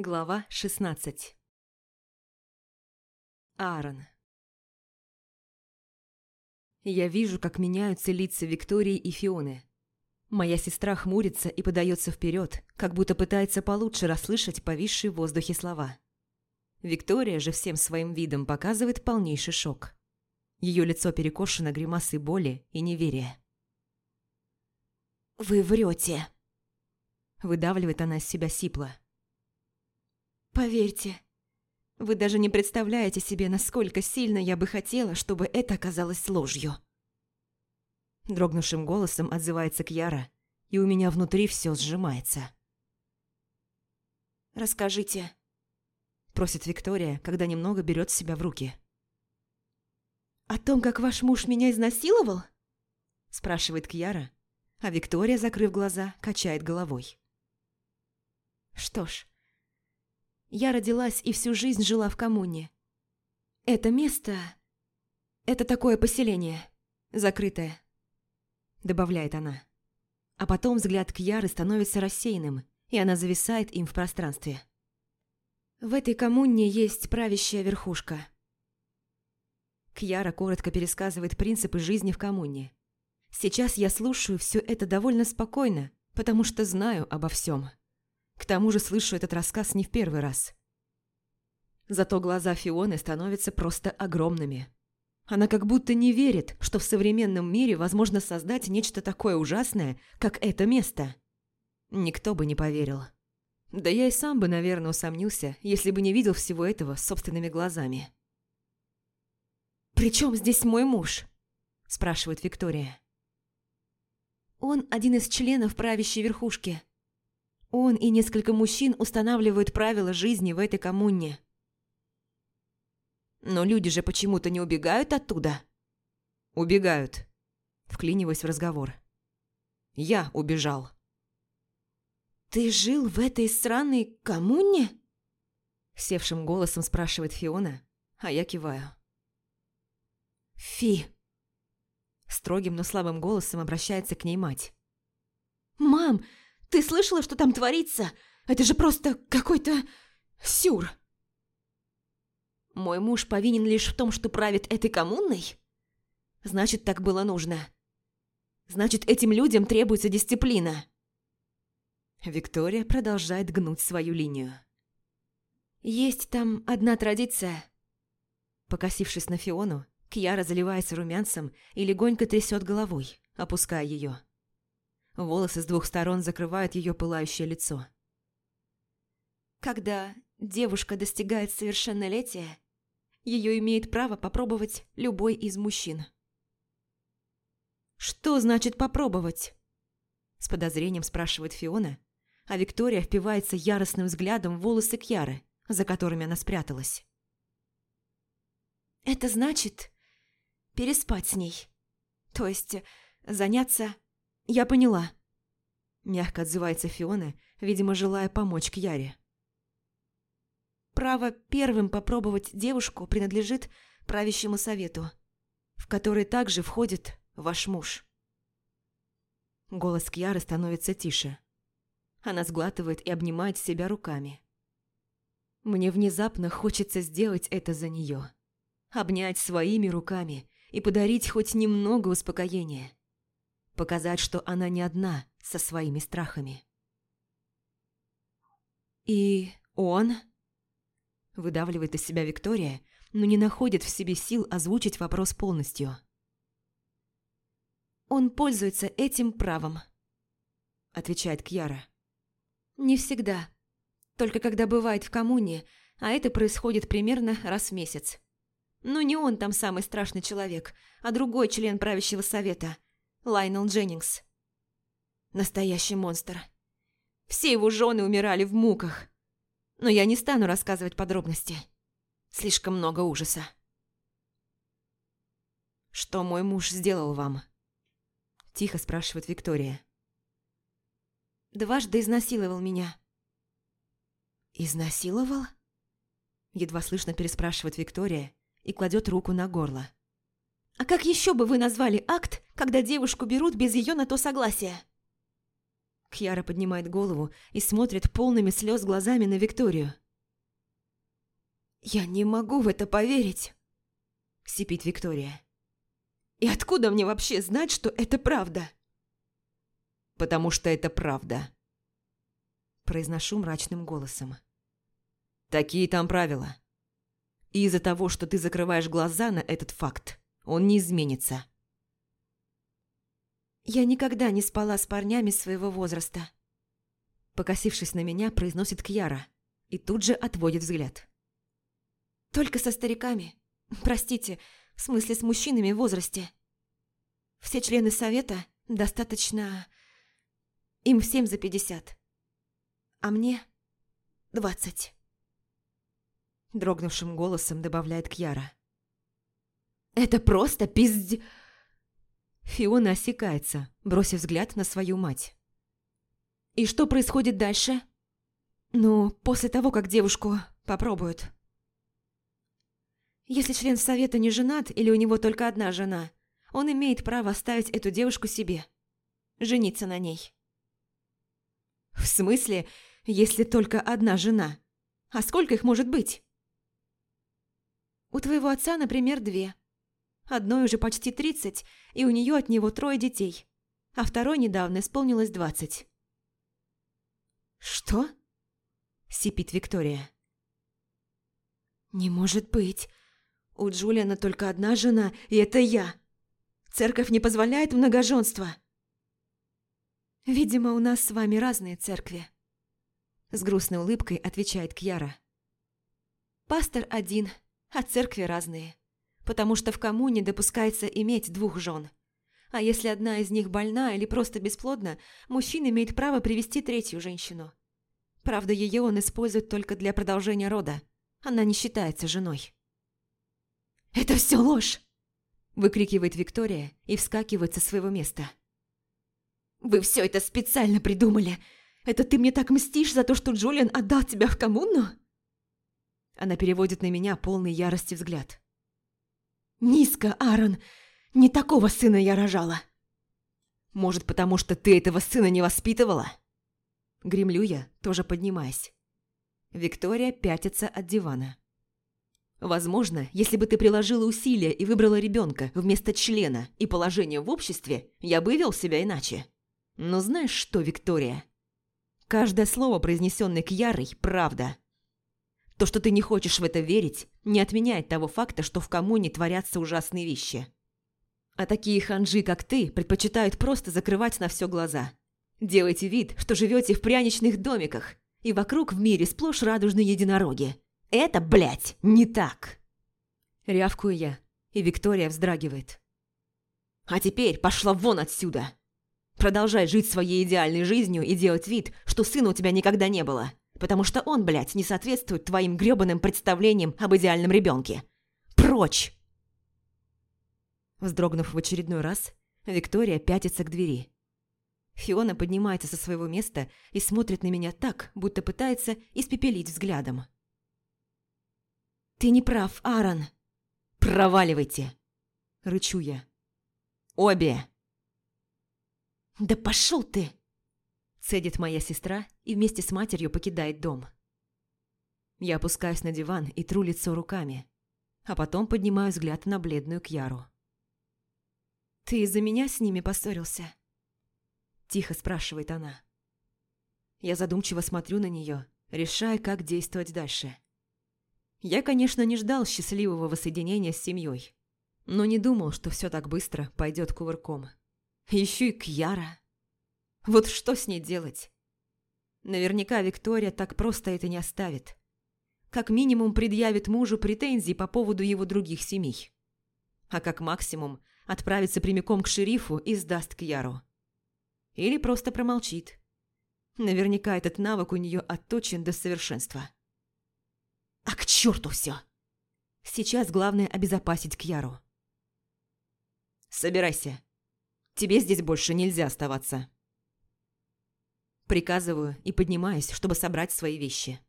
Глава 16 Аарон Я вижу, как меняются лица Виктории и Фионы. Моя сестра хмурится и подается вперед, как будто пытается получше расслышать повисшие в воздухе слова. Виктория же всем своим видом показывает полнейший шок. Ее лицо перекошено гримасой боли и неверия. «Вы врете!» Выдавливает она из себя сипло. Поверьте, вы даже не представляете себе, насколько сильно я бы хотела, чтобы это оказалось ложью. Дрогнувшим голосом отзывается Кьяра, и у меня внутри все сжимается. «Расскажите», – просит Виктория, когда немного берет себя в руки. «О том, как ваш муж меня изнасиловал?» – спрашивает Кьяра, а Виктория, закрыв глаза, качает головой. «Что ж, я родилась и всю жизнь жила в коммуне. Это место... Это такое поселение. Закрытое. Добавляет она. А потом взгляд Кьяры становится рассеянным, и она зависает им в пространстве. В этой коммуне есть правящая верхушка. Кьяра коротко пересказывает принципы жизни в коммуне. Сейчас я слушаю все это довольно спокойно, потому что знаю обо всем. К тому же слышу этот рассказ не в первый раз. Зато глаза Фионы становятся просто огромными. Она как будто не верит, что в современном мире возможно создать нечто такое ужасное, как это место. Никто бы не поверил. Да я и сам бы, наверное, усомнился, если бы не видел всего этого собственными глазами. «При чем здесь мой муж?» – спрашивает Виктория. «Он один из членов правящей верхушки. Он и несколько мужчин устанавливают правила жизни в этой коммуне. Но люди же почему-то не убегают оттуда. Убегают. Вклиниваясь в разговор. Я убежал. «Ты жил в этой странной коммуне?» Севшим голосом спрашивает Фиона, а я киваю. «Фи!» Строгим, но слабым голосом обращается к ней мать. «Мам, ты слышала, что там творится? Это же просто какой-то сюр. Мой муж повинен лишь в том, что правит этой коммунной? Значит, так было нужно. Значит, этим людям требуется дисциплина. Виктория продолжает гнуть свою линию. Есть там одна традиция. Покосившись на Фиону, Кьяра заливается румянцем и легонько трясет головой, опуская ее. Волосы с двух сторон закрывают ее пылающее лицо. Когда девушка достигает совершеннолетия, ее имеет право попробовать любой из мужчин. «Что значит попробовать?» С подозрением спрашивает Фиона, а Виктория впивается яростным взглядом в волосы Кьяры, за которыми она спряталась. «Это значит переспать с ней. То есть заняться «Я поняла», – мягко отзывается Фиона, видимо, желая помочь Кьяре. «Право первым попробовать девушку принадлежит правящему совету, в который также входит ваш муж». Голос Кьяры становится тише. Она сглатывает и обнимает себя руками. Мне внезапно хочется сделать это за нее. Обнять своими руками и подарить хоть немного успокоения. Показать, что она не одна со своими страхами. «И он?» Выдавливает из себя Виктория, но не находит в себе сил озвучить вопрос полностью. «Он пользуется этим правом», – отвечает Кьяра. «Не всегда. Только когда бывает в коммуне, а это происходит примерно раз в месяц. Но не он там самый страшный человек, а другой член правящего совета – Лайнел Дженнингс. Настоящий монстр. Все его жены умирали в муках. Но я не стану рассказывать подробности. Слишком много ужаса. «Что мой муж сделал вам?» Тихо спрашивает Виктория. «Дважды изнасиловал меня». «Изнасиловал?» Едва слышно переспрашивает Виктория и кладет руку на горло. А как еще бы вы назвали акт, когда девушку берут без ее на то согласия? Кьяра поднимает голову и смотрит полными слез глазами на Викторию. «Я не могу в это поверить», – сипит Виктория. «И откуда мне вообще знать, что это правда?» «Потому что это правда», – произношу мрачным голосом. «Такие там правила. И из-за того, что ты закрываешь глаза на этот факт, он не изменится». «Я никогда не спала с парнями своего возраста», – покосившись на меня, произносит Кьяра и тут же отводит взгляд. Только со стариками. Простите, в смысле с мужчинами в возрасте. Все члены совета достаточно... Им всем за пятьдесят. А мне двадцать. Дрогнувшим голосом добавляет Кьяра. «Это просто пизд...» Фиона осекается, бросив взгляд на свою мать. «И что происходит дальше?» «Ну, после того, как девушку попробуют». Если член совета не женат или у него только одна жена, он имеет право оставить эту девушку себе. Жениться на ней. В смысле, если только одна жена? А сколько их может быть? У твоего отца, например, две. Одной уже почти тридцать, и у нее от него трое детей, а второй недавно исполнилось двадцать. «Что?» – сипит Виктория. «Не может быть. У Джулиана только одна жена, и это я. Церковь не позволяет многоженства. Видимо, у нас с вами разные церкви. С грустной улыбкой отвечает Кьяра. Пастор один, а церкви разные. Потому что в коммуне допускается иметь двух жен. А если одна из них больна или просто бесплодна, мужчина имеет право привести третью женщину. Правда, ее он использует только для продолжения рода. Она не считается женой. «Это все ложь!» – выкрикивает Виктория и вскакивает со своего места. «Вы все это специально придумали! Это ты мне так мстишь за то, что Джулиан отдал тебя в коммуну?» Она переводит на меня полный ярости взгляд. «Низко, Аарон! Не такого сына я рожала!» «Может, потому что ты этого сына не воспитывала?» Гремлю я, тоже поднимаясь. Виктория пятится от дивана. Возможно, если бы ты приложила усилия и выбрала ребенка вместо члена и положения в обществе, я бы вел себя иначе. Но знаешь что, Виктория? Каждое слово, произнесенное Кьярой, правда. То, что ты не хочешь в это верить, не отменяет того факта, что в коммуне творятся ужасные вещи. А такие ханжи, как ты, предпочитают просто закрывать на все глаза. Делайте вид, что живете в пряничных домиках, и вокруг в мире сплошь радужные единороги – это, блядь, не так!» Рявкую я, и Виктория вздрагивает. «А теперь пошла вон отсюда! Продолжай жить своей идеальной жизнью и делать вид, что сына у тебя никогда не было, потому что он, блядь, не соответствует твоим грёбаным представлениям об идеальном ребенке. Прочь!» Вздрогнув в очередной раз, Виктория пятится к двери. Фиона поднимается со своего места и смотрит на меня так, будто пытается испепелить взглядом. «Ты не прав, Аарон!» «Проваливайте!» – рычу я. «Обе!» «Да пошел ты!» – цедит моя сестра и вместе с матерью покидает дом. Я опускаюсь на диван и тру лицо руками, а потом поднимаю взгляд на бледную Кьяру. «Ты из-за меня с ними поссорился?» Тихо спрашивает она. Я задумчиво смотрю на нее, решая, как действовать дальше. Я, конечно, не ждал счастливого воссоединения с семьей, но не думал, что все так быстро пойдет кувырком. Еще и Кьяра. Вот что с ней делать? Наверняка Виктория так просто это не оставит. Как минимум предъявит мужу претензии по поводу его других семей. А как максимум отправится прямиком к шерифу и сдаст Кьяру. Или просто промолчит. Наверняка этот навык у нее отточен до совершенства. А к черту все! Сейчас главное обезопасить Кьяру. Собирайся. Тебе здесь больше нельзя оставаться. Приказываю и поднимаюсь, чтобы собрать свои вещи.